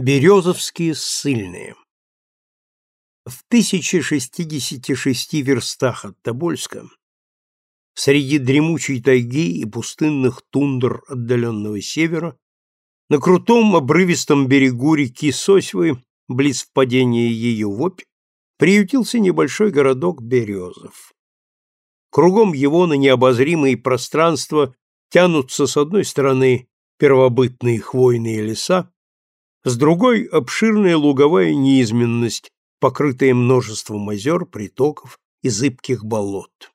Березовские ссыльные В 1066 верстах от Тобольска, среди дремучей тайги и пустынных тундр отдаленного севера, на крутом обрывистом берегу реки Сосьвы, близ впадения ее в Обь, приютился небольшой городок Березов. Кругом его на необозримые пространства тянутся с одной стороны первобытные хвойные леса, с другой — обширная луговая низменность, покрытая множеством озер, притоков и зыбких болот.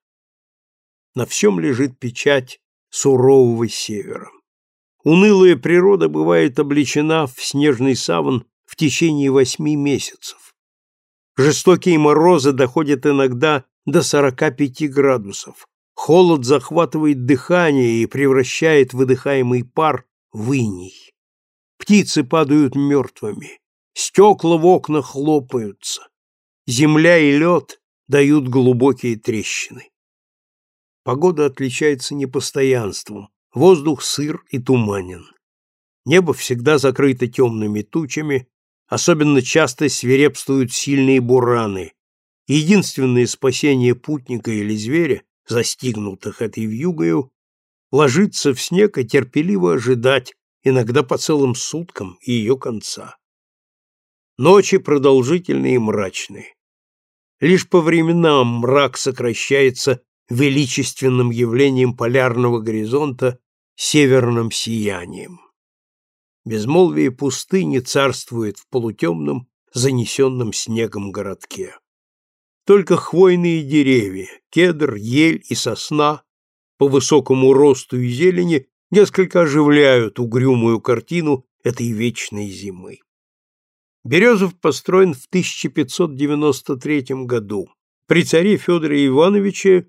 На всем лежит печать сурового севера. Унылая природа бывает облечена в снежный саван в течение восьми месяцев. Жестокие морозы доходят иногда до 45 градусов. Холод захватывает дыхание и превращает выдыхаемый пар в иней. Птицы падают мертвыми, стекла в окнах хлопаются, земля и лед дают глубокие трещины. Погода отличается непостоянством, воздух сыр и туманен. Небо всегда закрыто темными тучами, особенно часто свирепствуют сильные бураны. Единственное спасение путника или зверя, застигнутых этой вьюгою, ложиться в снег и терпеливо ожидать, иногда по целым суткам ее конца. Ночи продолжительные и мрачные. Лишь по временам мрак сокращается величественным явлением полярного горизонта северным сиянием. Безмолвие пустыни царствует в полутемном, занесенном снегом городке. Только хвойные деревья, кедр, ель и сосна по высокому росту и зелени несколько оживляют угрюмую картину этой вечной зимы. Березов построен в 1593 году при царе Федоре Ивановиче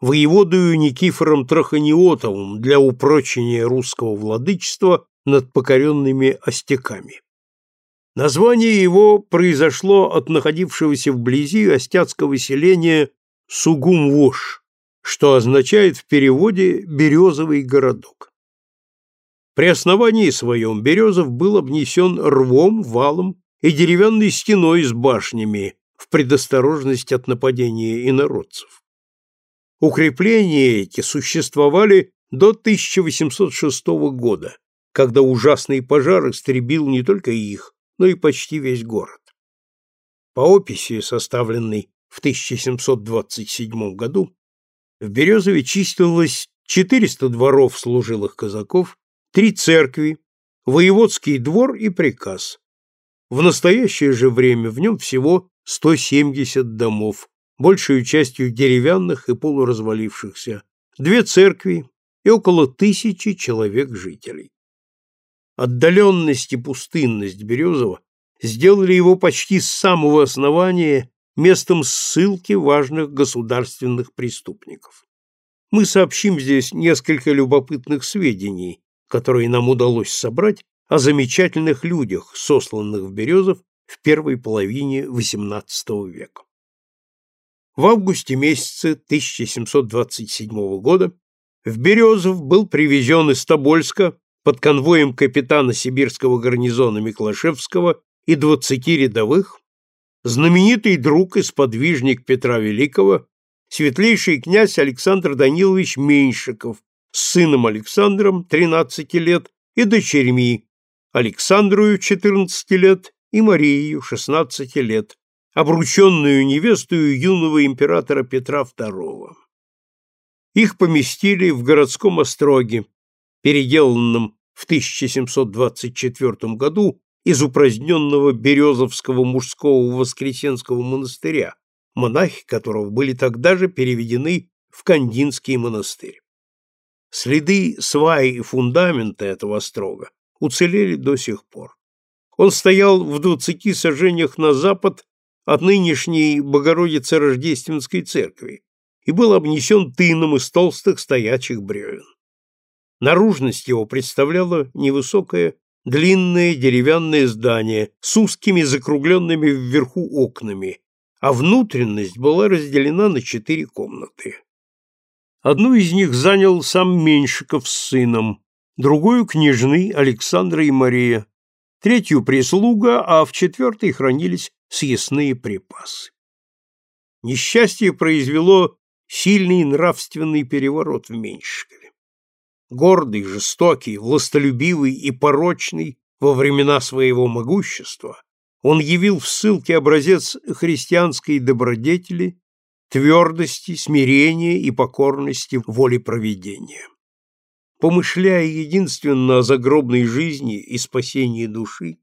воеводою Никифором Траханиотовым для упрочения русского владычества над покоренными остяками. Название его произошло от находившегося вблизи остяцкого селения Сугум-Вош, что означает в переводе «березовый городок». При основании своем Березов был обнесен рвом, валом и деревянной стеной с башнями в предосторожность от нападения инородцев. Укрепления эти существовали до 1806 года, когда ужасный пожар истребил не только их, но и почти весь город. По описи, составленной в 1727 году, в Березове числилось 400 дворов служилых казаков, три церкви, воеводский двор и приказ. В настоящее же время в нем всего 170 домов, большей частью деревянных и полуразвалившихся, две церкви и около тысячи человек-жителей. Отдаленность и пустынность Березова сделали его почти с самого основания местом ссылки важных государственных преступников. Мы сообщим здесь несколько любопытных сведений, которые нам удалось собрать о замечательных людях, сосланных в Березов в первой половине XVIII века. В августе месяце 1727 года в Березов был привезен из Тобольска под конвоем капитана сибирского гарнизона Миклашевского и двадцати рядовых знаменитый друг и сподвижник Петра Великого, светлейший князь Александр Данилович Меньшиков, сыном Александром, 13 лет, и дочерьми, Александрою, 14 лет, и Марию, 16 лет, обрученную невестую юного императора Петра II. Их поместили в городском остроге, переделанном в 1724 году из упраздненного Березовского мужского Воскресенского монастыря, монахи которого были тогда же переведены в Кандинский монастырь. Следы сваи и фундамента этого острога уцелели до сих пор. Он стоял в двадцати сажениях на запад от нынешней Богородицы Рождественской церкви и был обнесен тыном из толстых стоячих бревен. Наружность его представляла невысокое, длинное деревянное здание с узкими закругленными вверху окнами, а внутренность была разделена на четыре комнаты. Одну из них занял сам Меньшиков с сыном, другую — княжны Александра и Мария, третью прислуга, а в четвертой хранились съестные припасы. Несчастье произвело сильный нравственный переворот в Меньшикове. Гордый, жестокий, властолюбивый и порочный во времена своего могущества, он явил в ссылке образец христианской добродетели, твердости, смирения и покорности воле провидения. Помышляя единственно о загробной жизни и спасении души,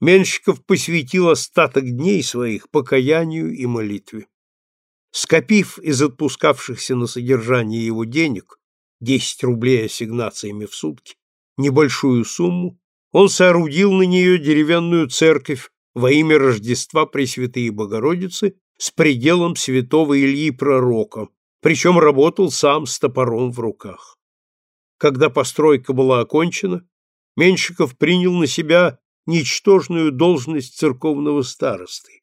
Меншиков посвятил остаток дней своих покаянию и молитве. Скопив из отпускавшихся на содержание его денег 10 рублей ассигнациями в сутки, небольшую сумму, он соорудил на нее деревянную церковь во имя Рождества Пресвятой Богородицы с пределом святого Ильи Пророка, причем работал сам с топором в руках. Когда постройка была окончена, Меньшиков принял на себя ничтожную должность церковного старосты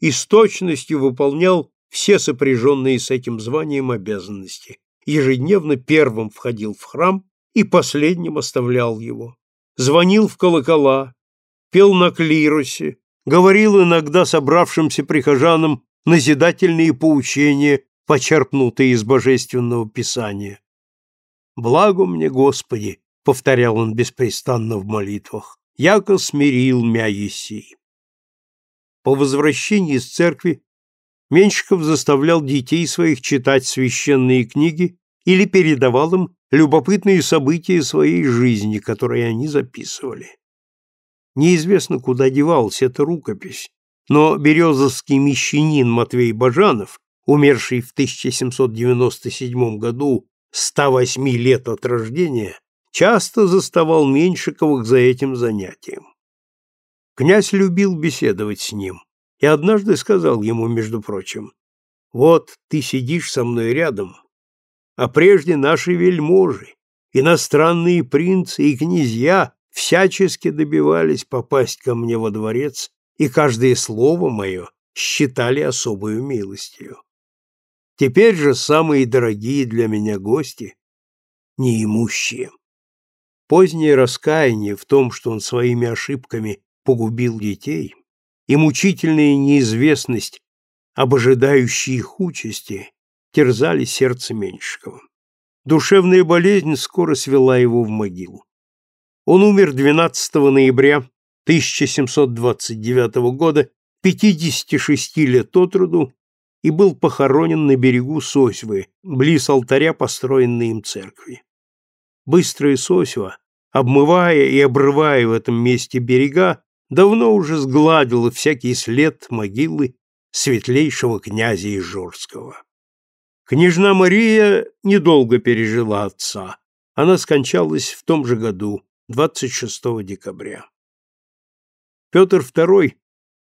и с точностью выполнял все сопряженные с этим званием обязанности, ежедневно первым входил в храм и последним оставлял его, звонил в колокола, пел на клиросе, говорил иногда собравшимся прихожанам назидательные поучения, почерпнутые из божественного писания. «Благо мне, Господи!» — повторял он беспрестанно в молитвах. «Яко смирил мя еси». По возвращении из церкви Меньшиков заставлял детей своих читать священные книги или передавал им любопытные события своей жизни, которые они записывали. Неизвестно, куда девалась эта рукопись, но березовский мещанин Матвей Бажанов, умерший в 1797 году 108 лет от рождения, часто заставал Меньшиковых за этим занятием. Князь любил беседовать с ним и однажды сказал ему, между прочим, «Вот ты сидишь со мной рядом, а прежде наши вельможи, иностранные принцы и князья всячески добивались попасть ко мне во дворец, и каждое слово мое считали особую милостью. Теперь же самые дорогие для меня гости — неимущие. Позднее раскаяние в том, что он своими ошибками погубил детей, и мучительная неизвестность об ожидающей их участи терзали сердце Меньшикова. Душевная болезнь скоро свела его в могилу. Он умер 12 ноября 1729 года, 56 лет от роду, и был похоронен на берегу Сосьвы, близ алтаря построенной им церкви. Быстрая Сосьва, обмывая и обрывая в этом месте берега, давно уже сгладила всякий след могилы светлейшего князя Ижорского. Княжна Мария недолго пережила отца. Она скончалась в том же году, 26 декабря. Петр II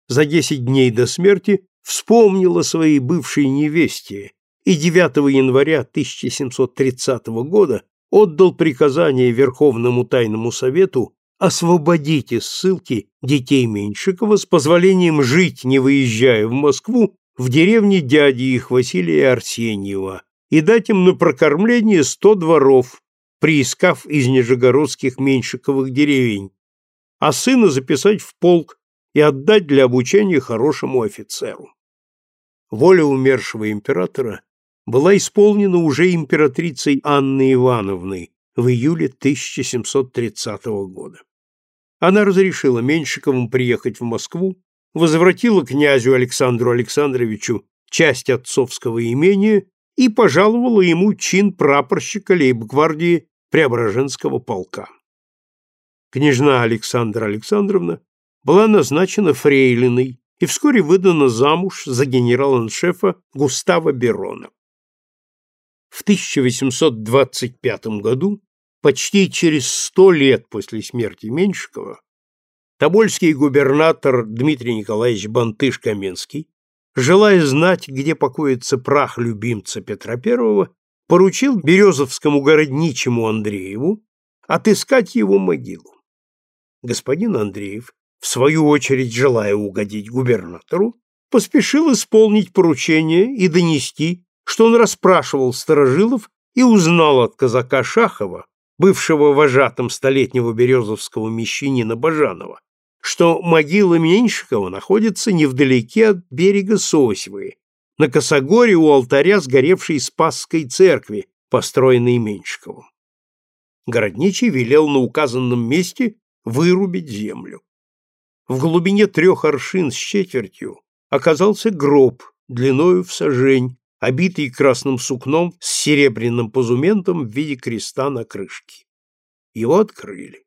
за 10 дней до смерти вспомнил о своей бывшей невесте и 9 января 1730 года отдал приказание Верховному Тайному Совету освободить из ссылки детей Меньшикова с позволением жить, не выезжая в Москву, в деревне дяди их Василия Арсеньева и дать им на прокормление сто дворов приискав из нижегородских меньшиковых деревень, а сына записать в полк и отдать для обучения хорошему офицеру. Воля умершего императора была исполнена уже императрицей Анной Ивановной в июле 1730 года. Она разрешила Меньшиковым приехать в Москву, возвратила князю Александру Александровичу часть отцовского имения и пожаловала ему чин прапорщика лейб-гвардии Преображенского полка. Княжна Александра Александровна была назначена фрейлиной и вскоре выдана замуж за генерал-аншефа Густава Берона. В 1825 году, почти через сто лет после смерти Меньшикова, Тобольский губернатор Дмитрий Николаевич Бантыш-Каменский желая знать, где покоится прах любимца Петра I, поручил березовскому городничему Андрееву отыскать его могилу. Господин Андреев, в свою очередь желая угодить губернатору, поспешил исполнить поручение и донести, что он расспрашивал старожилов и узнал от казака Шахова, бывшего вожатым столетнего березовского мещанина Бажанова, что могила Меньшикова находится невдалеке от берега Сосьвы, на Косогоре у алтаря сгоревшей Спасской церкви, построенной Меньшиковым. Городничий велел на указанном месте вырубить землю. В глубине трех аршин с четвертью оказался гроб длиною в сажень, обитый красным сукном с серебряным позументом в виде креста на крышке. Его открыли.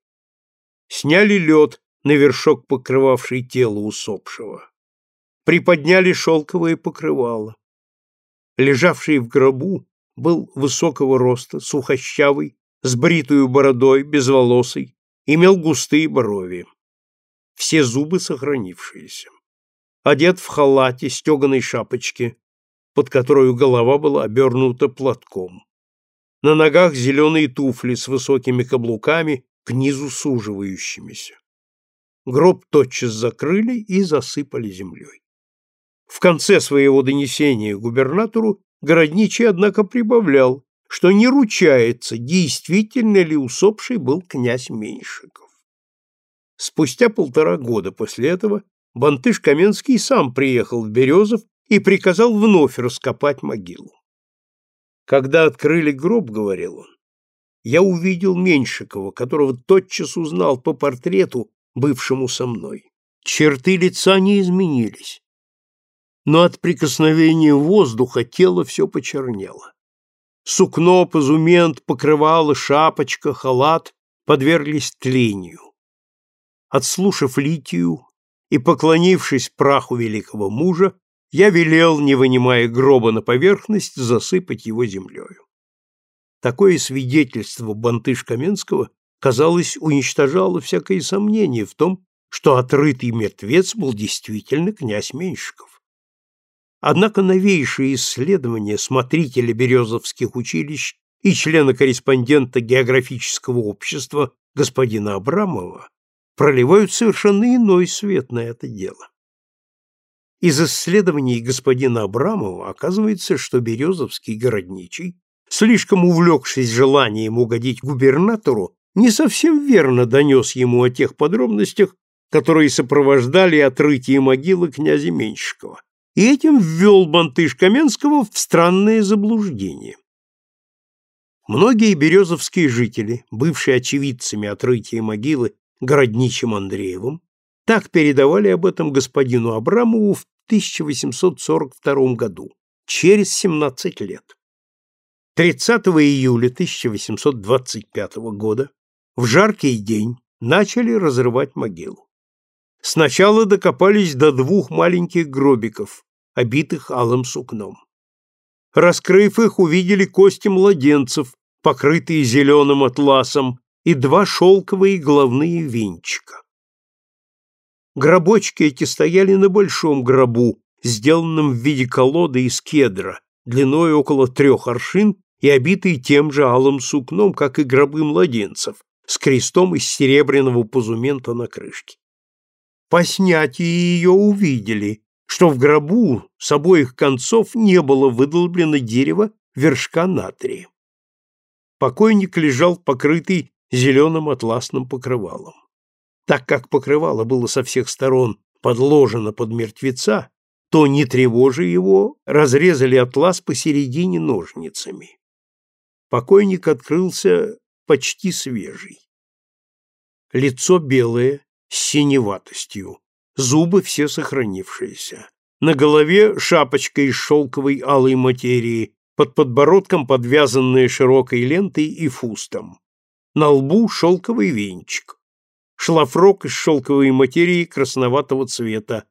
Сняли лед на вершок, покрывавший тело усопшего. Приподняли шелковое покрывало. Лежавший в гробу был высокого роста, сухощавый, с бритую бородой, безволосый, имел густые брови. Все зубы сохранившиеся. Одет в халате, стеганой шапочке, под которую голова была обернута платком. На ногах зеленые туфли с высокими каблуками, к низу суживающимися. Гроб тотчас закрыли и засыпали землей. В конце своего донесения губернатору Городничий, однако, прибавлял, что не ручается, действительно ли усопший был князь Меньшиков. Спустя полтора года после этого Бантыш Каменский сам приехал в Березов и приказал вновь раскопать могилу. Когда открыли гроб, говорил он, я увидел Меньшикова, которого тотчас узнал по портрету, бывшему со мной. Черты лица не изменились, но от прикосновения воздуха тело все почернело. Сукно, позумент, покрывало, шапочка, халат подверглись тлению. Отслушав литию и поклонившись праху великого мужа, я велел, не вынимая гроба на поверхность, засыпать его землею. Такое свидетельство Бантыш Каменского, казалось, уничтожало всякое сомнение в том, что отрытый мертвец был действительно князь Меньшиков. Однако новейшие исследования смотрителя Березовских училищ и члена-корреспондента географического общества господина Абрамова проливают совершенно иной свет на это дело. Из исследований господина Абрамова оказывается, что Березовский городничий, слишком увлекшись желанием угодить губернатору, не совсем верно донес ему о тех подробностях, которые сопровождали отрытие могилы князя Меньшикова и этим ввел Бантыш Каменского в странное заблуждение. Многие березовские жители, бывшие очевидцами отрытия могилы городничим Андреевым, так передавали об этом господину Абрамову в 1842 году, через 17 лет. 30 июля 1825 года, в жаркий день, начали разрывать могилу. Сначала докопались до двух маленьких гробиков, обитых алым сукном. Раскрыв их, увидели кости младенцев, покрытые зеленым атласом, и два шелковые головные венчика. Гробочки эти стояли на большом гробу, сделанном в виде колоды из кедра, длиной около трех аршин и обитый тем же алым сукном, как и гробы младенцев, с крестом из серебряного позумента на крышке. По снятии ее увидели, что в гробу с обоих концов не было выдолблено дерево вершка натрия. Покойник лежал покрытый зеленым атласным покрывалом. Так как покрывало было со всех сторон подложено под мертвеца, то, не тревожа его, разрезали атлас посередине ножницами. Покойник открылся почти свежий. Лицо белое, с синеватостью, зубы все сохранившиеся. На голове шапочка из шелковой алой материи, под подбородком подвязанная широкой лентой и фустом. На лбу шелковый венчик. Шлафрок из шелковой материи красноватого цвета.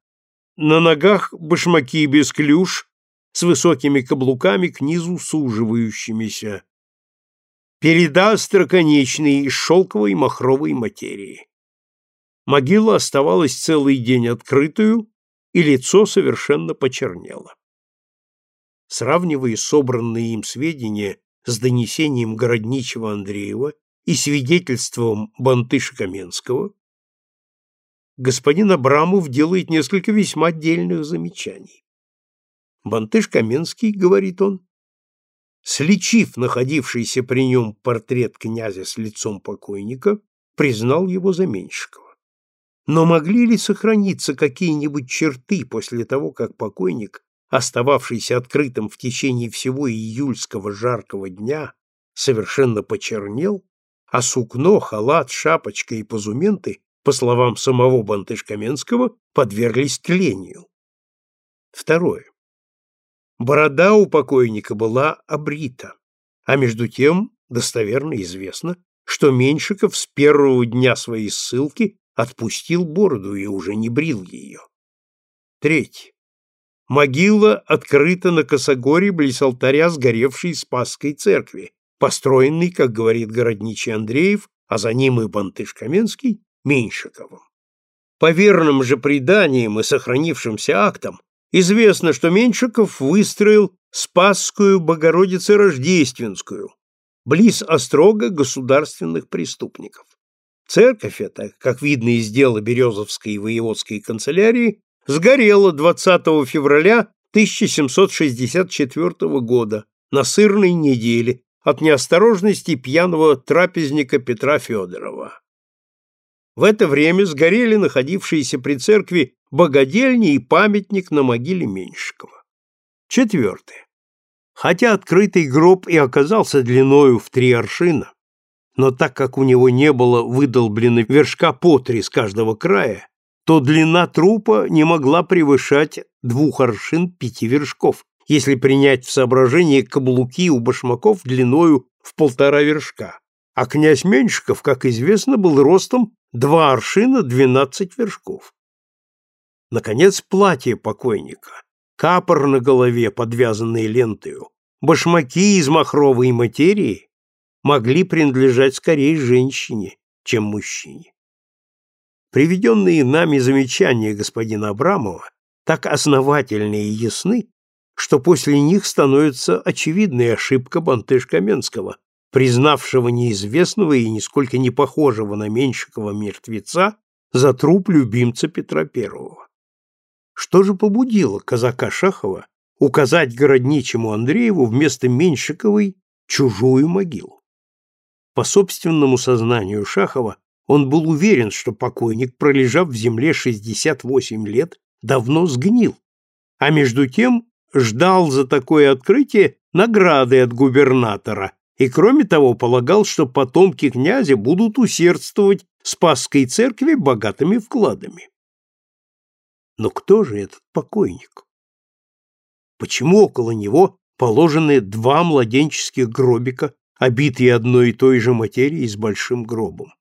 На ногах башмаки без клюш, с высокими каблуками к низу суживающимися. Переда остроконечный из шелковой махровой материи. Могила оставалась целый день открытую, и лицо совершенно почернело. Сравнивая собранные им сведения с донесением городничего Андреева и свидетельством Бантыша Каменского, господин Абрамов делает несколько весьма отдельных замечаний. Бантыш Каменский, говорит он, сличив находившийся при нем портрет князя с лицом покойника, признал его за Меньшикова. Но могли ли сохраниться какие-нибудь черты после того, как покойник, остававшийся открытым в течение всего июльского жаркого дня, совершенно почернел, а сукно, халат, шапочка и позументы, по словам самого Бантышкаменского, подверглись тлению? Второе. Борода у покойника была обрита, а между тем достоверно известно, что Меньшиков с первого дня своей ссылки отпустил бороду и уже не брил ее. Третье. Могила открыта на косогоре близ алтаря сгоревшей Спасской церкви, построенной, как говорит городничий Андреев, а за ним и Бантыш-Каменский, Меньшиковым. По верным же преданиям и сохранившимся актам известно, что Меньшиков выстроил Спасскую Богородице-Рождественскую, близ острога государственных преступников. Церковь эта, как видно из дела Березовской и воеводской канцелярии, сгорела 20 февраля 1764 года на сырной неделе от неосторожности пьяного трапезника Петра Федорова. В это время сгорели находившиеся при церкви богадельни и памятник на могиле Меньшикова. Четвертое. Хотя открытый гроб и оказался длиною в три аршина, но так как у него не было выдолблено вершка по три с каждого края, то длина трупа не могла превышать двух аршин пяти вершков, если принять в соображение каблуки у башмаков длиною в полтора вершка, а князь Меньшиков, как известно, был ростом два аршина двенадцать вершков. Наконец, платье покойника, капор на голове, подвязанный лентою, башмаки из махровой материи могли принадлежать скорее женщине, чем мужчине. Приведенные нами замечания господина Абрамова так основательны и ясны, что после них становится очевидной ошибка Бантыш-Каменского, признавшего неизвестного и нисколько не похожего на Меньшикова мертвеца за труп любимца Петра I. Что же побудило казака Шахова указать городничему Андрееву вместо Меньшиковой чужую могилу? По собственному сознанию Шахова он был уверен, что покойник, пролежав в земле 68 лет, давно сгнил, а между тем ждал за такое открытие награды от губернатора и, кроме того, полагал, что потомки князя будут усердствовать Спасской церкви богатыми вкладами. Но кто же этот покойник? Почему около него положены два младенческих гробика обитые одной и той же материей с большим гробом.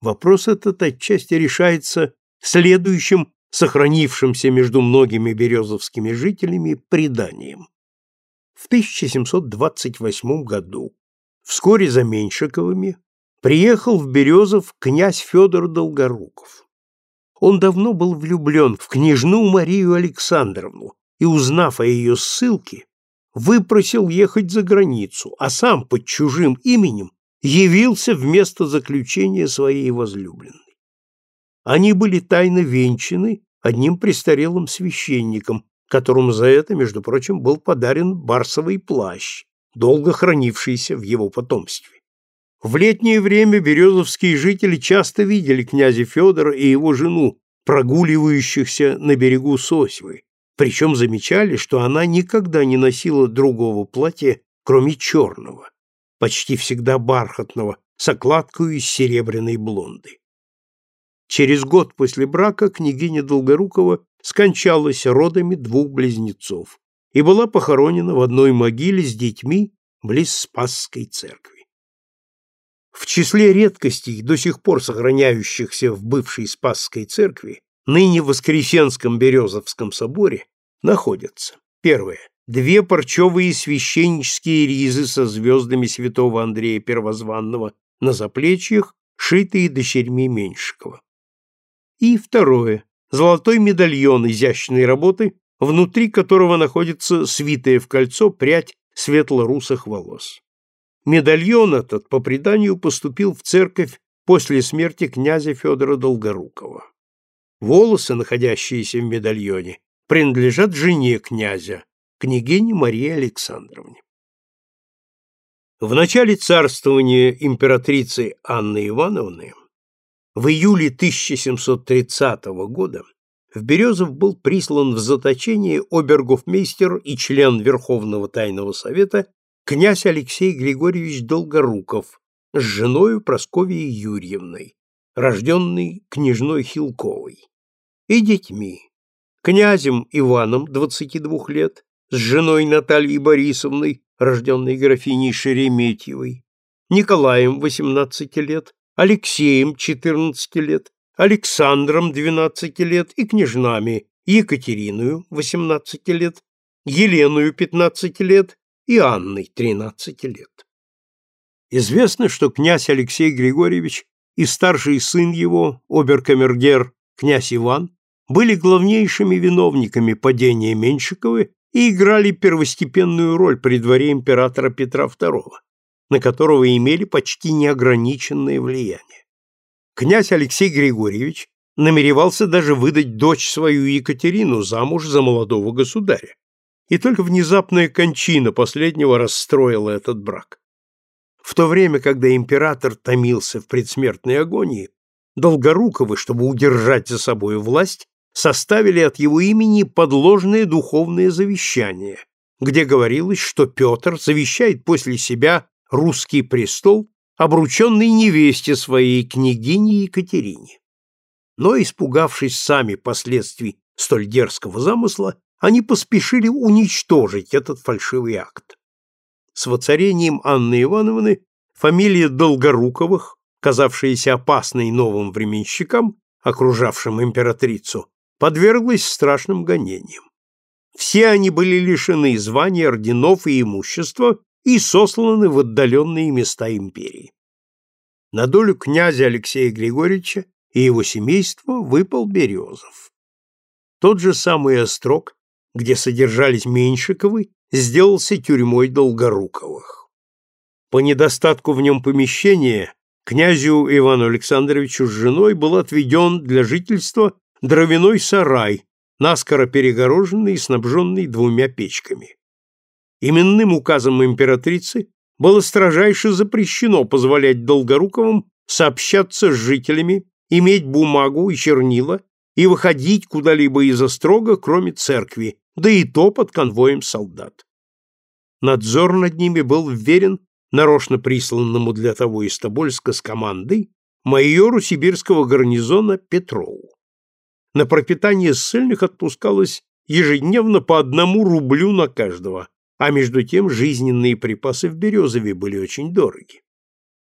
Вопрос этот отчасти решается следующим сохранившимся между многими березовскими жителями преданием. В 1728 году, вскоре за Меньшиковыми, приехал в Березов князь Федор Долгоруков. Он давно был влюблен в княжну Марию Александровну и, узнав о ее ссылке, выпросил ехать за границу, а сам под чужим именем явился вместо заключения своей возлюбленной. Они были тайно венчаны одним престарелым священником, которому за это, между прочим, был подарен барсовый плащ, долго хранившийся в его потомстве. В летнее время березовские жители часто видели князя Федора и его жену, прогуливающихся на берегу Сосьвы, причем замечали, что она никогда не носила другого платья, кроме черного, почти всегда бархатного, с окладкой из серебряной блонды. Через год после брака княгиня Долгорукова скончалась родами двух близнецов и была похоронена в одной могиле с детьми близ Спасской церкви. В числе редкостей, до сих пор сохраняющихся в бывшей Спасской церкви, ныне Воскресенском Березовском соборе, находятся. Первое. Две парчевые священнические ризы со звездами святого Андрея Первозванного на заплечьях, шитые дочерьми Меньшикова. И второе. Золотой медальон изящной работы, внутри которого находится свитая в кольцо прядь светло-русых волос. Медальон этот, по преданию, поступил в церковь после смерти князя Федора Долгорукова. Волосы, находящиеся в медальоне, принадлежат жене князя, княгине Марии Александровне. В начале царствования императрицы Анны Ивановны В июле 1730 года в Березов был прислан в заточение обергофмейстер и член Верховного Тайного Совета князь Алексей Григорьевич Долгоруков с женою Прасковьей Юрьевной, рожденной княжной Хилковой, и детьми, князем Иваном, 22 лет, с женой Натальей Борисовной, рожденной графиней Шереметьевой, Николаем, 18 лет, Алексеем, 14 лет, Александром, 12 лет, и княжнами Екатериною, 18 лет, Еленою, 15 лет, и Анной, 13 лет. Известно, что князь Алексей Григорьевич и старший сын его, оберкамергер, князь Иван, были главнейшими виновниками падения Меньшикова и играли первостепенную роль при дворе императора Петра II, на которого имели почти неограниченное влияние. Князь Алексей Григорьевич намеревался даже выдать дочь свою Екатерину замуж за молодого государя, и только внезапная кончина последнего расстроила этот брак. В то время, когда император томился в предсмертной агонии, Долгоруковы, чтобы удержать за собой власть, составили от его имени подложное духовное завещание, где говорилось, что Петр завещает после себя русский престол, обрученный невесте своей княгине Екатерине. Но, испугавшись сами последствий столь дерзкого замысла, они поспешили уничтожить этот фальшивый акт. С воцарением Анны Ивановны фамилия Долгоруковых, казавшаяся опасной новым временщикам, окружавшим императрицу, подверглась страшным гонениям. Все они были лишены званий, орденов и имущества и сосланы в отдаленные места империи. На долю князя Алексея Григорьевича и его семейства выпал Березов. Тот же самый острог, где содержались Меньшиковы, сделался тюрьмой Долгоруковых. По недостатку в нем помещения князю Ивану Александровичу с женой был отведен для жительства дровяной сарай, наскоро перегороженный и снабженный двумя печками. Именным указом императрицы было строжайше запрещено позволять Долгоруковым сообщаться с жителями, иметь бумагу и чернила и выходить куда-либо из острога, кроме церкви, да и то под конвоем солдат. Надзор над ними был вверен нарочно присланному для того из Тобольска с командой майору сибирского гарнизона Петрову на пропитание ссыльных отпускалось ежедневно по одному рублю на каждого, а между тем жизненные припасы в Березове были очень дороги.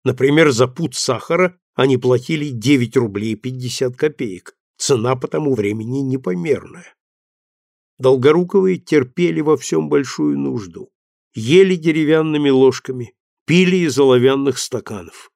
Например, за пуд сахара они платили 9 рублей 50 копеек, цена по тому времени непомерная. Долгоруковые терпели во всем большую нужду, ели деревянными ложками, пили из оловянных стаканов.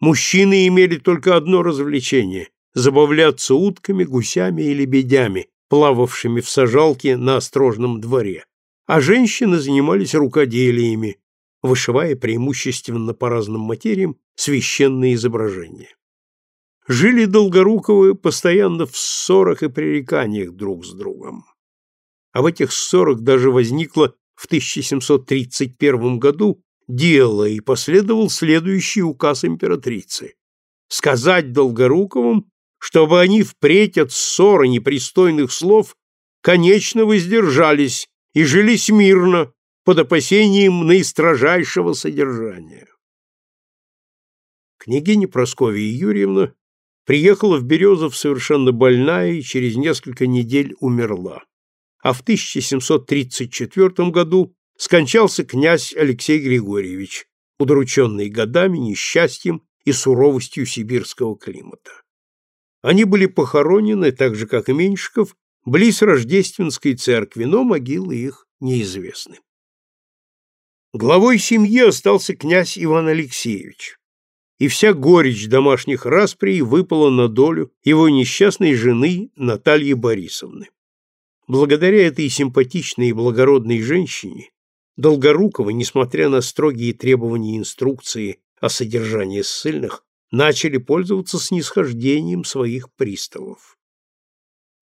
Мужчины имели только одно развлечение забавляться утками, гусями и лебедями, плававшими в сажалке на острожном дворе, а женщины занимались рукоделиями, вышивая преимущественно по разным материям священные изображения. Жили Долгоруковы постоянно в ссорах и пререканиях друг с другом. А в этих ссорах даже возникло в 1731 году дело и последовал следующий указ императрицы сказать Долгоруковым, чтобы они впредь от ссоры непристойных слов конечно воздержались и жили смирно под опасением наистрожайшего содержания. Княгиня Прасковья Юрьевна приехала в Березов совершенно больная и через несколько недель умерла. А в 1734 году скончался князь Алексей Григорьевич, удрученный годами, несчастьем и суровостью сибирского климата. Они были похоронены, так же, как и Меньшиков, близ Рождественской церкви, но могилы их неизвестны. Главой семьи остался князь Иван Алексеевич, и вся горечь домашних расприй выпала на долю его несчастной жены Натальи Борисовны. Благодаря этой симпатичной и благородной женщине Долгорукова, несмотря на строгие требования инструкции о содержании ссыльных, начали пользоваться снисхождением своих приставов.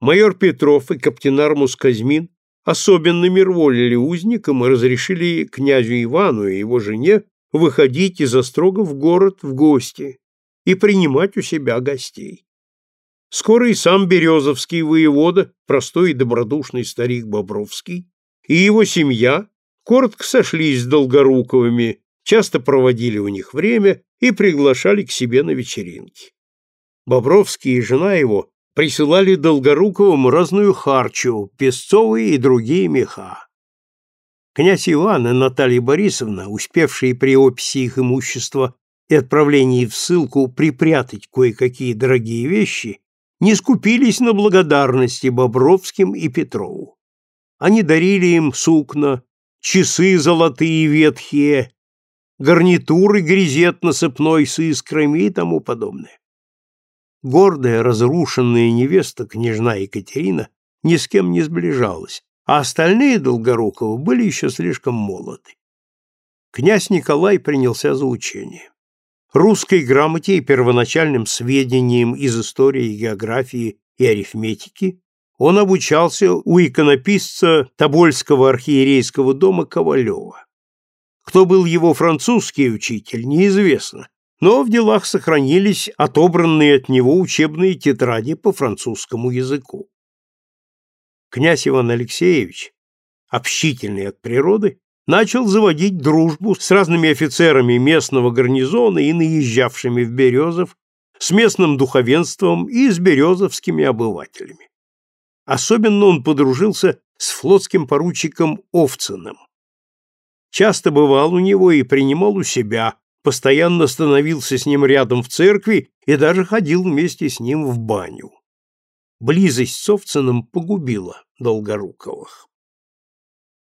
Майор Петров и каптенармус Казьмин особенно мирволили узникам и разрешили князю Ивану и его жене выходить из острога в город в гости, и принимать у себя гостей. Скоро и сам Березовский воевода, простой и добродушный старик Бобровский, и его семья коротко сошлись с Долгоруковыми, часто проводили у них время и приглашали к себе на вечеринки. Бобровский и жена его присылали Долгоруковым разную харчу, песцовые и другие меха. Князь Иван и Наталья Борисовна, успевшие при описи их имущества и отправлении в ссылку припрятать кое-какие дорогие вещи, не скупились на благодарности Бобровским и Петрову. Они дарили им сукна, часы золотые ветхие, гарнитуры грезетно-сыпной с искрами и тому подобное. Гордая, разрушенная невеста, княжна Екатерина, ни с кем не сближалась, а остальные Долгоруковы были еще слишком молоды. Князь Николай принялся за учение. Русской грамоте и первоначальным сведениям из истории, географии и арифметики он обучался у иконописца Тобольского архиерейского дома Ковалева. Кто был его французский учитель, неизвестно, но в делах сохранились отобранные от него учебные тетради по французскому языку. Князь Иван Алексеевич, общительный от природы, начал заводить дружбу с разными офицерами местного гарнизона и наезжавшими в Березов, с местным духовенством и с березовскими обывателями. Особенно он подружился с флотским поручиком Овциным. Часто бывал у него и принимал у себя, постоянно становился с ним рядом в церкви и даже ходил вместе с ним в баню. Близость с Овциным погубила Долгоруковых.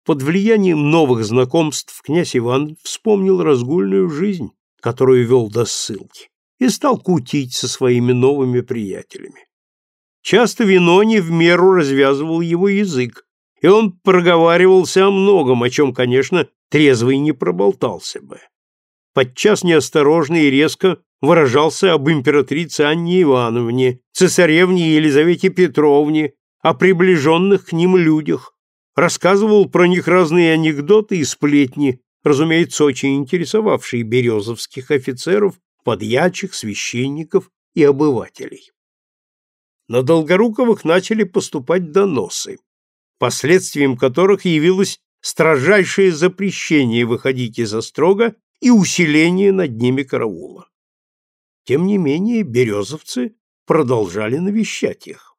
Под влиянием новых знакомств князь Иван вспомнил разгульную жизнь, которую вел до ссылки, и стал кутить со своими новыми приятелями. Часто вино не в меру развязывал его язык, и он проговаривался о многом, о чем, конечно, трезвый не проболтался бы. Подчас неосторожно и резко выражался об императрице Анне Ивановне, цесаревне Елизавете Петровне, о приближенных к ним людях, рассказывал про них разные анекдоты и сплетни, разумеется, очень интересовавшие березовских офицеров, подьячих, священников и обывателей на Долгоруковых начали поступать доносы, последствием которых явилось строжайшее запрещение выходить из острога и усиление над ними караула. Тем не менее, березовцы продолжали навещать их.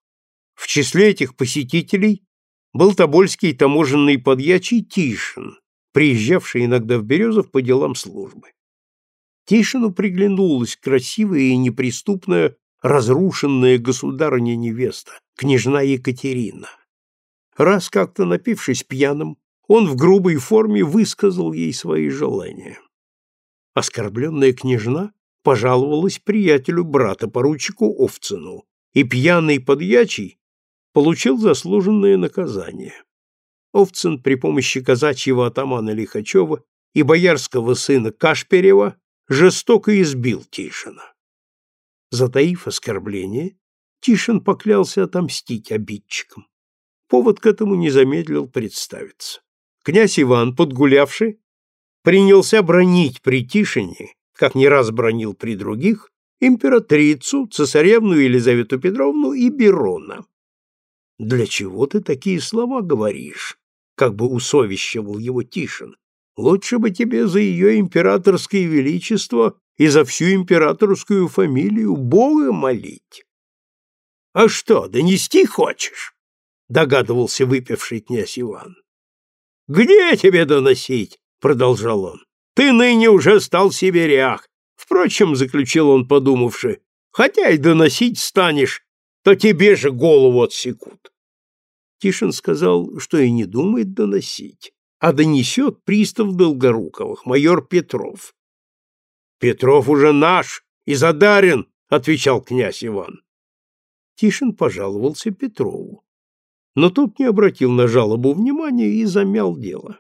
В числе этих посетителей был тобольский таможенный подьячий Тишин, приезжавший иногда в Березов по делам службы. Тишину приглянулась красивая и неприступная разрушенная государыня-невеста, княжна Екатерина. Раз как-то напившись пьяным, он в грубой форме высказал ей свои желания. Оскорбленная княжна пожаловалась приятелю брата, поручику Овцину, и пьяный подьячий получил заслуженное наказание. Овцин при помощи казачьего атамана Лихачева и боярского сына Кашперева жестоко избил Тишина. Затаив оскорбление, Тишин поклялся отомстить обидчикам. Повод к этому не замедлил представиться. Князь Иван, подгулявший, принялся бронить при Тишине, как не раз бронил при других, императрицу, цесаревну Елизавету Петровну и Берона. «Для чего ты такие слова говоришь?» — как бы усовещивал его Тишин. «Лучше бы тебе за ее императорское величество и за всю императорскую фамилию Бога молить. — А что, донести хочешь? — догадывался выпивший князь Иван. — Где тебе доносить? — продолжал он. — Ты ныне уже стал сибирях. Впрочем, — заключил он, подумавши, — хотя и доносить станешь, то тебе же голову отсекут. Тишин сказал, что и не думает доносить, а донесет пристав Долгоруковых, майор Петров, Петров уже наш и задарен, отвечал князь Иван. Тишин пожаловался Петрову. Но тот не обратил на жалобу внимания и замял дело.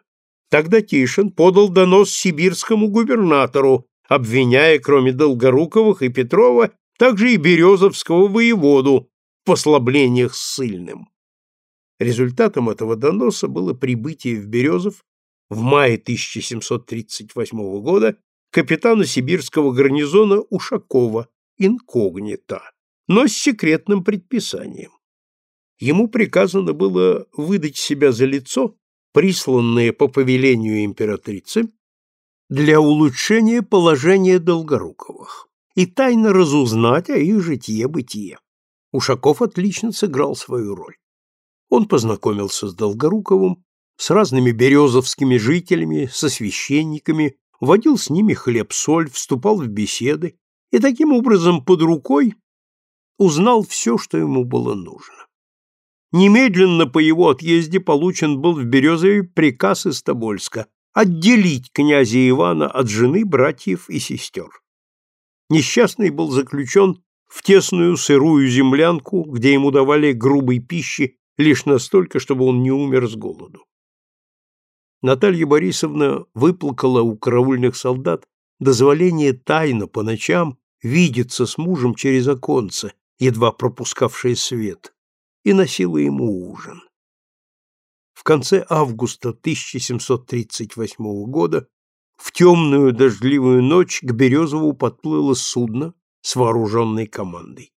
Тогда Тишин подал донос сибирскому губернатору, обвиняя, кроме Долгоруковых и Петрова, также и Березовского воеводу в послаблениях с Сыльным. Результатом этого доноса было прибытие в Березов в мае 1738 года капитана сибирского гарнизона Ушакова инкогнито, но с секретным предписанием. Ему приказано было выдать себя за лицо, присланное по повелению императрицы, для улучшения положения Долгоруковых и тайно разузнать о их житье-бытие. Ушаков отлично сыграл свою роль. Он познакомился с Долгоруковым, с разными березовскими жителями, со священниками, водил с ними хлеб-соль, вступал в беседы и таким образом под рукой узнал все, что ему было нужно. Немедленно по его отъезде получен был в Березове приказ из Тобольска отделить князя Ивана от жены, братьев и сестер. Несчастный был заключен в тесную сырую землянку, где ему давали грубой пищи лишь настолько, чтобы он не умер с голоду. Наталья Борисовна выплакала у караульных солдат дозволение тайно по ночам видеться с мужем через оконце, едва пропускавшее свет, и носила ему ужин. В конце августа 1738 года в темную дождливую ночь к Березову подплыло судно с вооруженной командой.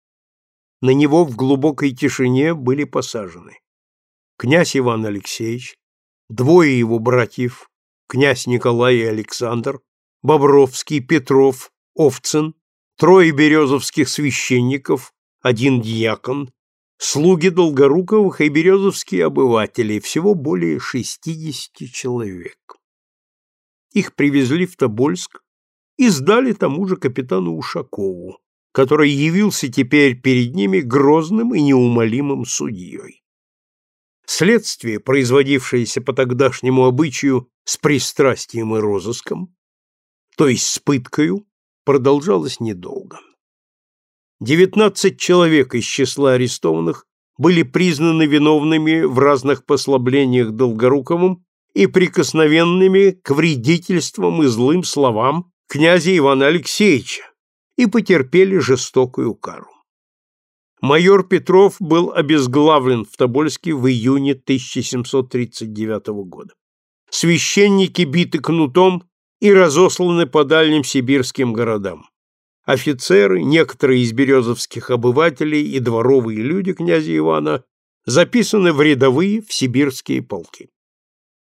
На него в глубокой тишине были посажены князь Иван Алексеевич, двое его братьев, князь Николай и Александр, Бобровский, Петров, Овцин, трое березовских священников, один дьякон, слуги Долгоруковых и березовские обыватели, всего более 60 человек. Их привезли в Тобольск и сдали тому же капитану Ушакову, который явился теперь перед ними грозным и неумолимым судьей. Следствие, производившееся по тогдашнему обычаю с пристрастием и розыском, то есть с пыткою, продолжалось недолго. Девятнадцать человек из числа арестованных были признаны виновными в разных послаблениях Долгоруковым и прикосновенными к вредительствам и злым словам князя Ивана Алексеевича и потерпели жестокую кару майор Петров был обезглавлен в Тобольске в июне 1739 года. Священники биты кнутом и разосланы по дальним сибирским городам. Офицеры, некоторые из березовских обывателей и дворовые люди князя Ивана записаны в рядовые в сибирские полки.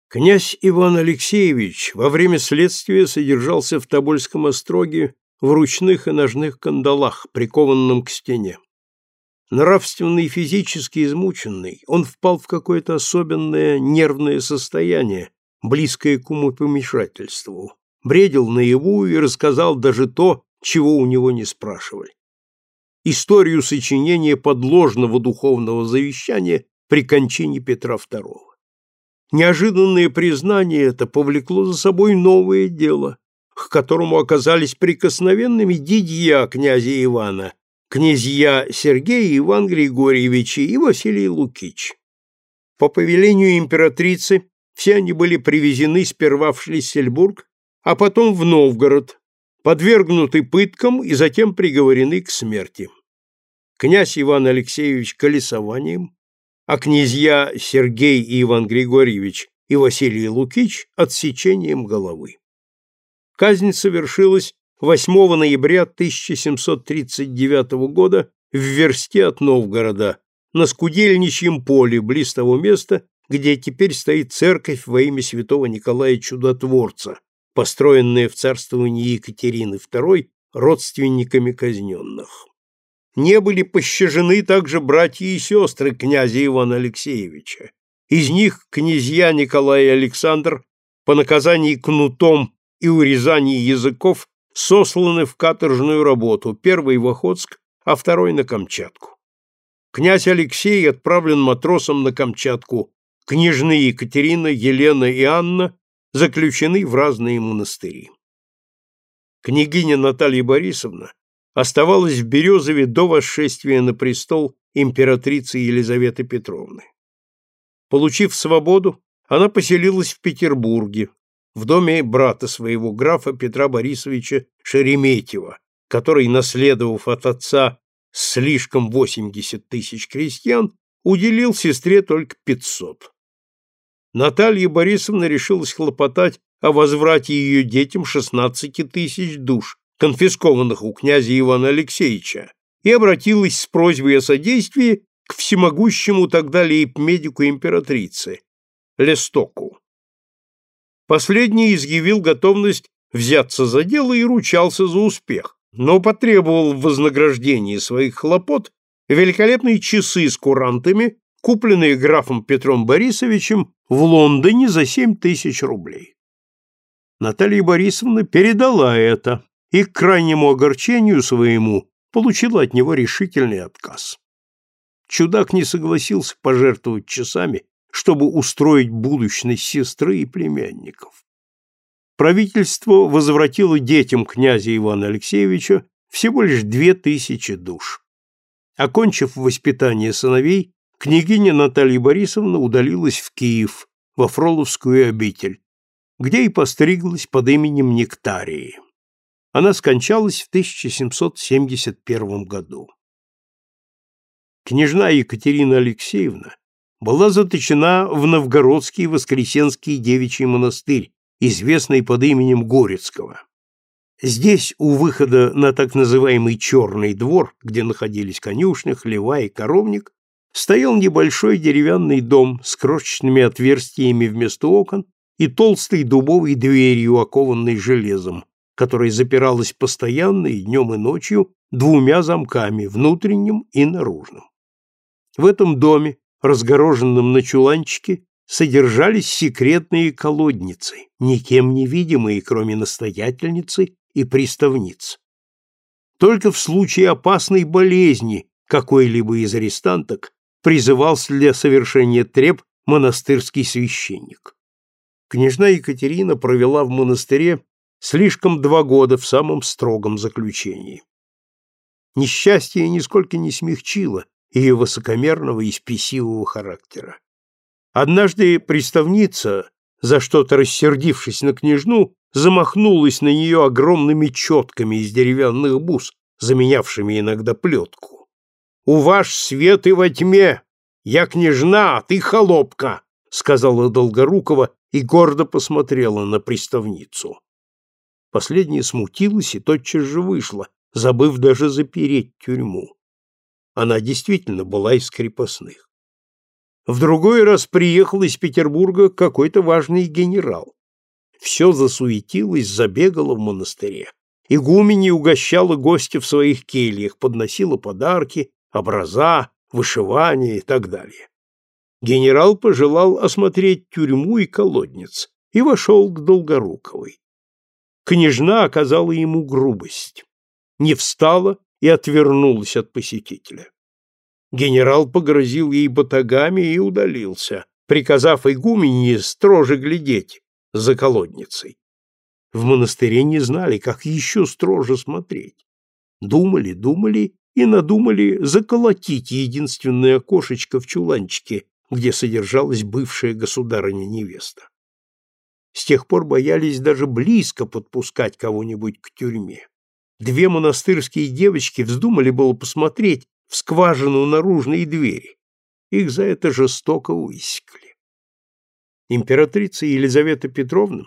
Князь Иван Алексеевич во время следствия содержался в Тобольском остроге в ручных и ножных кандалах, прикованном к стене. Нравственно и физически измученный, он впал в какое-то особенное нервное состояние, близкое к умопомешательству, бредил наяву и рассказал даже то, чего у него не спрашивали. Историю сочинения подложного духовного завещания при кончине Петра II. Неожиданное признание это повлекло за собой новое дело, к которому оказались прикосновенными дидья князя Ивана, князья Сергей, Иван Григорьевич и Василий Лукич. По повелению императрицы все они были привезены сперва в Шлиссельбург, а потом в Новгород, подвергнуты пыткам и затем приговорены к смерти. Князь Иван Алексеевич колесованием, а князья Сергей и Иван Григорьевич и Василий Лукич отсечением головы. Казнь совершилась 8 ноября 1739 года в версте от Новгорода, на Скудельничьем поле, близ того места, где теперь стоит церковь во имя святого Николая Чудотворца, построенная в царствовании Екатерины II родственниками казненных. Не были пощажены также братья и сестры князя Ивана Алексеевича. Из них князья Николай и Александр по наказании кнутом и урезании языков сосланы в каторжную работу, первый в Охотск, а второй на Камчатку. Князь Алексей отправлен матросом на Камчатку, княжны Екатерина, Елена и Анна заключены в разные монастыри. Княгиня Наталья Борисовна оставалась в Березове до восшествия на престол императрицы Елизаветы Петровны. Получив свободу, она поселилась в Петербурге, в доме брата своего графа Петра Борисовича Шереметьева, который, наследовав от отца слишком 80 тысяч крестьян, уделил сестре только 500. Наталья Борисовна решилась хлопотать о возврате ее детям 16 тысяч душ, конфискованных у князя Ивана Алексеевича, и обратилась с просьбой о содействии к всемогущему тогда лейб-медику императрицы, Лестоку. Последний изъявил готовность взяться за дело и ручался за успех, но потребовал в вознаграждении своих хлопот великолепные часы с курантами, купленные графом Петром Борисовичем в Лондоне за семь тысяч рублей. Наталья Борисовна передала это и к крайнему огорчению своему получила от него решительный отказ. Чудак не согласился пожертвовать часами, чтобы устроить будущность сестры и племянников. Правительство возвратило детям князя Ивана Алексеевича всего лишь две тысячи душ. Окончив воспитание сыновей, княгиня Наталья Борисовна удалилась в Киев, во Фроловскую обитель, где и постриглась под именем Нектарии. Она скончалась в 1771 году. Княжна Екатерина Алексеевна была заточена в Новгородский Воскресенский девичий монастырь, известный под именем Горецкого. Здесь, у выхода на так называемый «черный двор», где находились конюшня, хлева и коровник, стоял небольшой деревянный дом с крошечными отверстиями вместо окон и толстой дубовой дверью, окованной железом, которая запиралась постоянно и днем и ночью двумя замками, внутренним и наружным. В этом доме, разгороженном на чуланчике, содержались секретные колодницы, никем не видимые, кроме настоятельницы и приставниц. Только в случае опасной болезни какой-либо из арестанток призывался для совершения треб монастырский священник. Княжна Екатерина провела в монастыре слишком два года в самом строгом заключении. Несчастье нисколько не смягчило ее высокомерного и спесивого характера. Однажды приставница, за что-то рассердившись на княжну, замахнулась на нее огромными четками из деревянных бус, заменявшими иногда плетку. «У ваш свет и во тьме! Я княжна, а ты холопка!» — сказала Долгорукова и гордо посмотрела на приставницу. Последняя смутилась и тотчас же вышла, забыв даже запереть тюрьму. Она действительно была из крепостных. В другой раз приехал из Петербурга какой-то важный генерал. Все засуетилось, забегало в монастыре. Игуменья угощала гостя в своих кельях, подносила подарки, образа, вышивания и так далее. Генерал пожелал осмотреть тюрьму и колодниц и вошел к Долгоруковой. Княжна оказала ему грубость, не встала и отвернулась от посетителя. Генерал погрозил ей батагами и удалился, приказав игумене строже глядеть за колодницей. В монастыре не знали, как еще строже смотреть. Думали, думали и надумали заколотить единственное окошечко в чуланчике, где содержалась бывшая государыня-невеста. С тех пор боялись даже близко подпускать кого-нибудь к тюрьме. Две монастырские девочки вздумали было посмотреть в скважину наружной двери. Их за это жестоко высекли. Императрица Елизавета Петровна,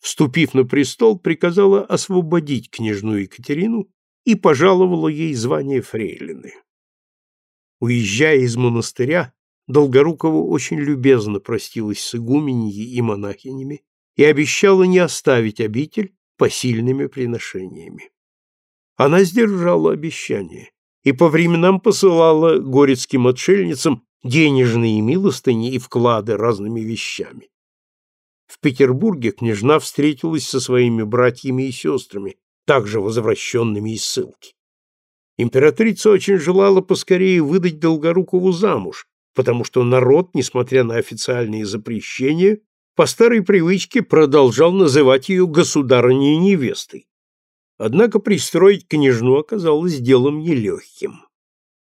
вступив на престол, приказала освободить княжну Екатерину и пожаловала ей звание фрейлины. Уезжая из монастыря, Долгорукова очень любезно простилась с игуменьей и монахинями и обещала не оставить обитель посильными приношениями. Она сдержала обещание и по временам посылала горецким отшельницам денежные милостыни и вклады разными вещами. В Петербурге княжна встретилась со своими братьями и сестрами, также возвращенными из ссылки. Императрица очень желала поскорее выдать Долгорукову замуж, потому что народ, несмотря на официальные запрещения, по старой привычке продолжал называть ее государыней невестой. Однако пристроить княжну оказалось делом нелегким.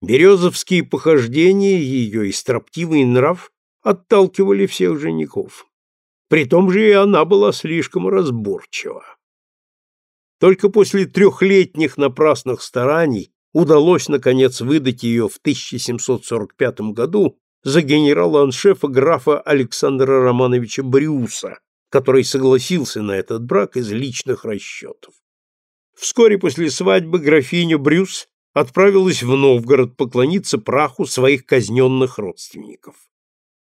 Березовские похождения ее и строптивый нрав отталкивали всех женихов. При том же и она была слишком разборчива. Только после трехлетних напрасных стараний удалось, наконец, выдать ее в 1745 году за генерала-аншефа графа Александра Романовича Брюса, который согласился на этот брак из личных расчетов. Вскоре после свадьбы графиня Брюс отправилась в Новгород поклониться праху своих казненных родственников.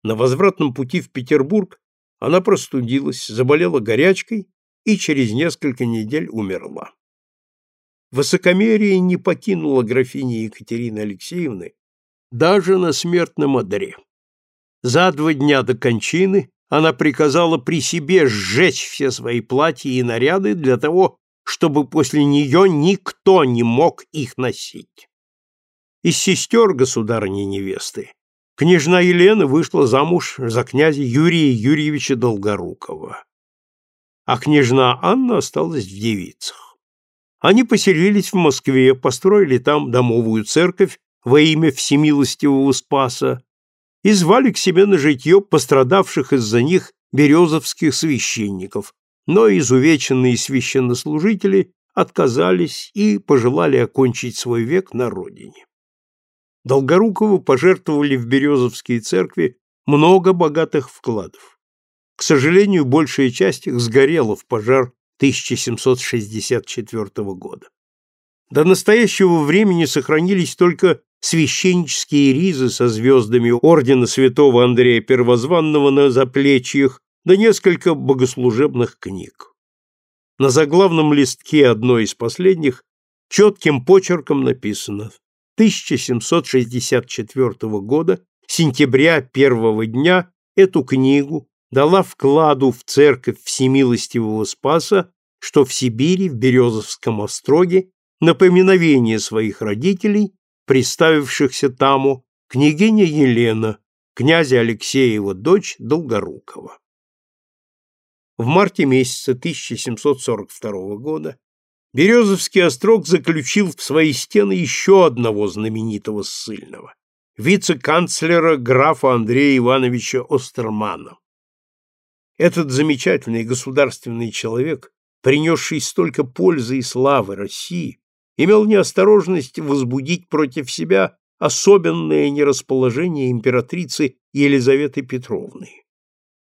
На возвратном пути в Петербург она простудилась, заболела горячкой и через несколько недель умерла. Высокомерие не покинуло графини Екатерины Алексеевны даже на смертном одре. За два дня до кончины она приказала при себе сжечь все свои платья и наряды для того, чтобы после нее никто не мог их носить. Из сестер государыни-невесты княжна Елена вышла замуж за князя Юрия Юрьевича Долгорукова, а княжна Анна осталась в девицах. Они поселились в Москве, построили там домовую церковь во имя Всемилостивого Спаса и звали к себе на житье пострадавших из-за них березовских священников, но изувеченные священнослужители отказались и пожелали окончить свой век на родине. Долгорукову пожертвовали в Березовские церкви много богатых вкладов. К сожалению, большая часть их сгорела в пожар 1764 года. До настоящего времени сохранились только священнические ризы со звездами ордена святого Андрея Первозванного на заплечьях да несколько богослужебных книг. На заглавном листке одной из последних четким почерком написано 1764 года, сентября первого дня, эту книгу дала вкладу в церковь Всемилостивого Спаса, что в Сибири, в Березовском остроге, напоминовение своих родителей, приставившихся таму, княгиня Елена, князя Алексеева дочь Долгорукова. В марте месяца 1742 года Березовский острог заключил в свои стены еще одного знаменитого ссыльного – вице-канцлера графа Андрея Ивановича Остермана. Этот замечательный государственный человек, принесший столько пользы и славы России, имел неосторожность возбудить против себя особенное нерасположение императрицы Елизаветы Петровны.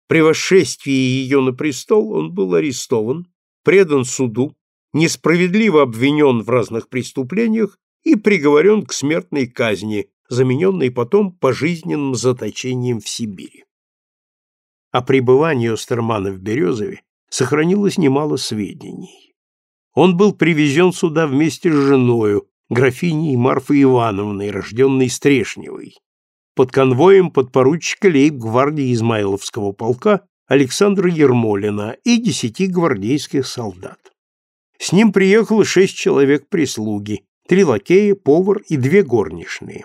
При восшествии ее на престол он был арестован, предан суду, несправедливо обвинен в разных преступлениях и приговорен к смертной казни, замененной потом пожизненным заточением в Сибири. О пребывании Остермана в Березове сохранилось немало сведений. Он был привезен сюда вместе с женою, графиней Марфой Ивановной, рожденной Стрешневой, под конвоем подпоручика лейб-гвардии Измайловского полка Александра Ермолина и десяти гвардейских солдат. С ним приехало шесть человек прислуги, три лакея, повар и две горничные.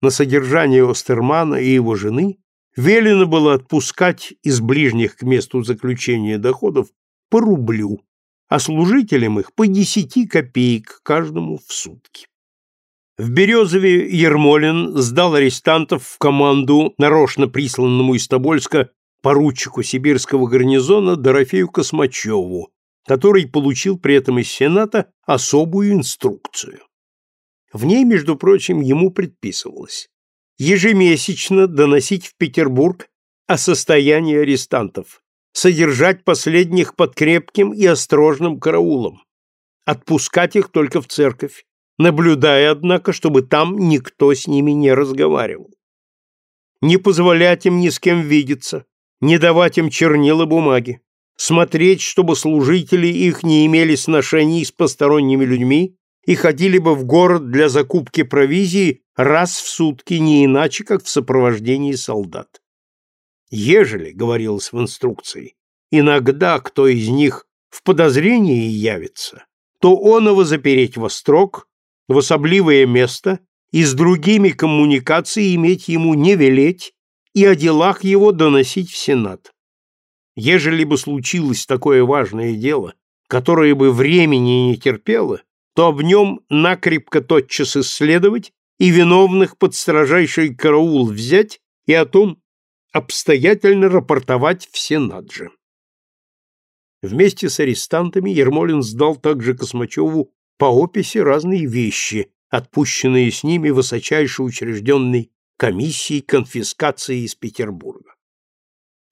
На содержание Остермана и его жены велено было отпускать из ближних к месту заключения доходов по рублю, а служителям их по десяти копеек каждому в сутки. В Березове Ермолин сдал арестантов в команду нарочно присланному из Тобольска поручику сибирского гарнизона Дорофею Космачеву, который получил при этом из Сената особую инструкцию. В ней, между прочим, ему предписывалось ежемесячно доносить в Петербург о состоянии арестантов, содержать последних под крепким и осторожным караулом, отпускать их только в церковь, наблюдая, однако, чтобы там никто с ними не разговаривал. Не позволять им ни с кем видеться, не давать им чернила бумаги, смотреть, чтобы служители их не имели сношений с посторонними людьми и ходили бы в город для закупки провизии раз в сутки, не иначе, как в сопровождении солдат. Ежели, говорилось в инструкции, иногда кто из них в подозрении явится, то он его запереть во строк в особливое место и с другими коммуникацией иметь ему не велеть и о делах его доносить в Сенат. Ежели бы случилось такое важное дело, которое бы времени не терпело, то об нем накрепко тотчас исследовать и виновных под строжайший караул взять и о том обстоятельно рапортовать в Сенат же. Вместе с арестантами Ермолин сдал также Космачеву по описи разные вещи, отпущенные с ними высочайше учрежденной комиссией конфискации из Петербурга.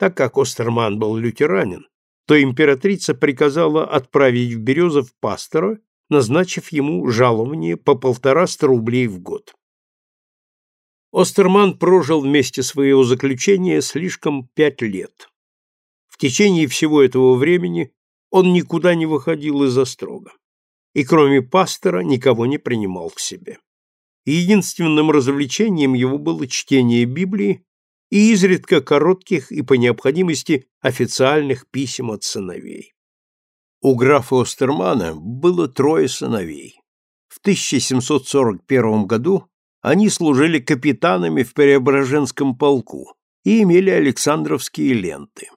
Так как Остерман был лютеранин, то императрица приказала отправить в Березов пастора, назначив ему жалование по полтораста рублей в год. Остерман прожил вместе своего заключения слишком пять лет. В течение всего этого времени он никуда не выходил из острога и кроме пастора никого не принимал к себе. Единственным развлечением его было чтение Библии и изредка коротких и по необходимости официальных писем от сыновей. У графа Остермана было трое сыновей. В 1741 году они служили капитанами в Преображенском полку и имели Александровские ленты.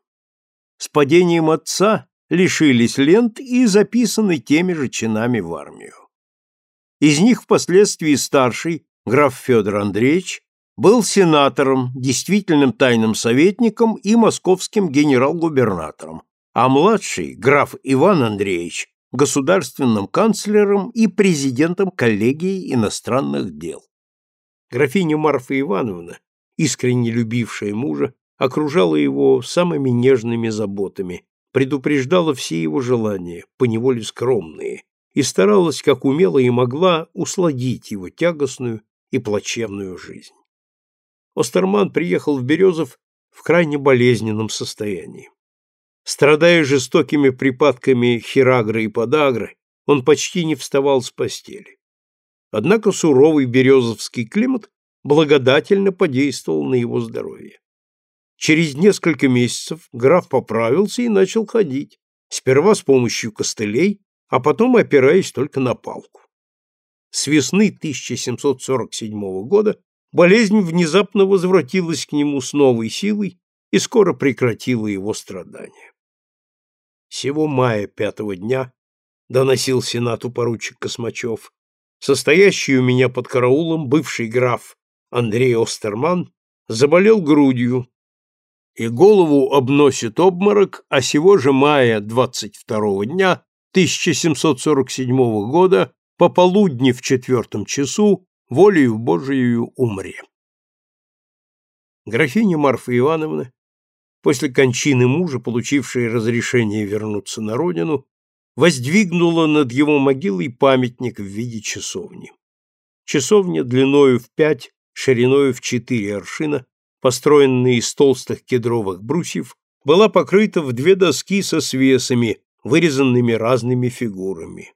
С падением отца лишились лент и записаны теми же чинами в армию. Из них впоследствии старший, граф Федор Андреевич, был сенатором, действительным тайным советником и московским генерал-губернатором, а младший, граф Иван Андреевич, государственным канцлером и президентом коллегии иностранных дел. Графиня Марфа Ивановна, искренне любившая мужа, окружала его самыми нежными заботами, предупреждала все его желания, поневоле скромные, и старалась, как умела и могла, усладить его тягостную и плачевную жизнь. Остерман приехал в Березов в крайне болезненном состоянии. Страдая жестокими припадками хирагры и подагры, он почти не вставал с постели. Однако суровый березовский климат благодательно подействовал на его здоровье. Через несколько месяцев граф поправился и начал ходить, сперва с помощью костылей, а потом опираясь только на палку. С весны 1747 года болезнь внезапно возвратилась к нему с новой силой и скоро прекратила его страдания. Сего мая пятого дня доносил сенату поручик Космачев, состоящий у меня под караулом бывший граф Андрей Остерман заболел грудью и голову обносит обморок, а сего же мая 22 дня 1747 года по полудни в четвертом часу волею Божией умре. Графиня Марфа Ивановна, после кончины мужа, получившая разрешение вернуться на родину, воздвигнула над его могилой памятник в виде часовни. Часовня длиною в пять, шириною в четыре аршина построенная из толстых кедровых брусьев, была покрыта в две доски со свесами, вырезанными разными фигурами.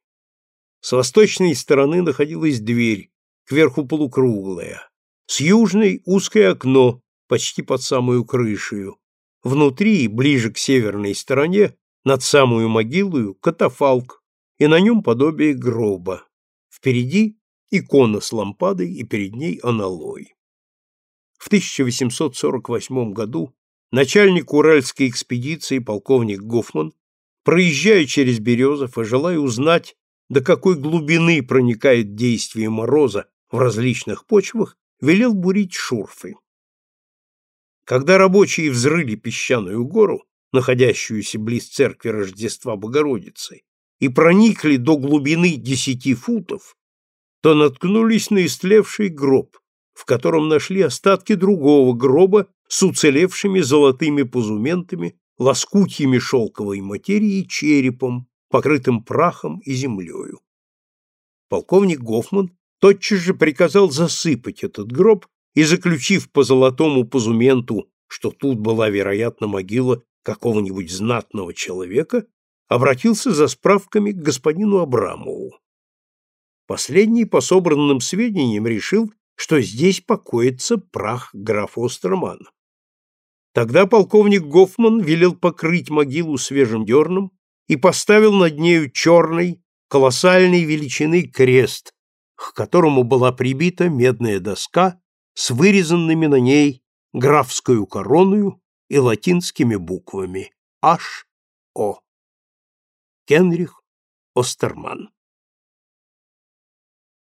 С восточной стороны находилась дверь, кверху полукруглая, с южной узкое окно, почти под самую крышею. Внутри, ближе к северной стороне, над самую могилою, катафалк, и на нем подобие гроба. Впереди икона с лампадой, и перед ней аналой. В 1848 году начальник Уральской экспедиции полковник Гофман, проезжая через Березов и желая узнать, до какой глубины проникает действие мороза в различных почвах, велел бурить шурфы. Когда рабочие взрыли песчаную гору, находящуюся близ церкви Рождества Богородицы, и проникли до глубины десяти футов, то наткнулись на истлевший гроб, в котором нашли остатки другого гроба с уцелевшими золотыми позументами, лоскутьями шелковой материи черепом, покрытым прахом и землею. Полковник Гофман тотчас же приказал засыпать этот гроб и, заключив по золотому позументу, что тут была, вероятно, могила какого-нибудь знатного человека, обратился за справками к господину Абрамову. Последний, по собранным сведениям, решил, что здесь покоится прах графа Остермана. Тогда полковник Гофман велел покрыть могилу свежим дерном и поставил над нею черный, колоссальной величины крест, к которому была прибита медная доска с вырезанными на ней графскую короною и латинскими буквами H.O. Генрих Остерман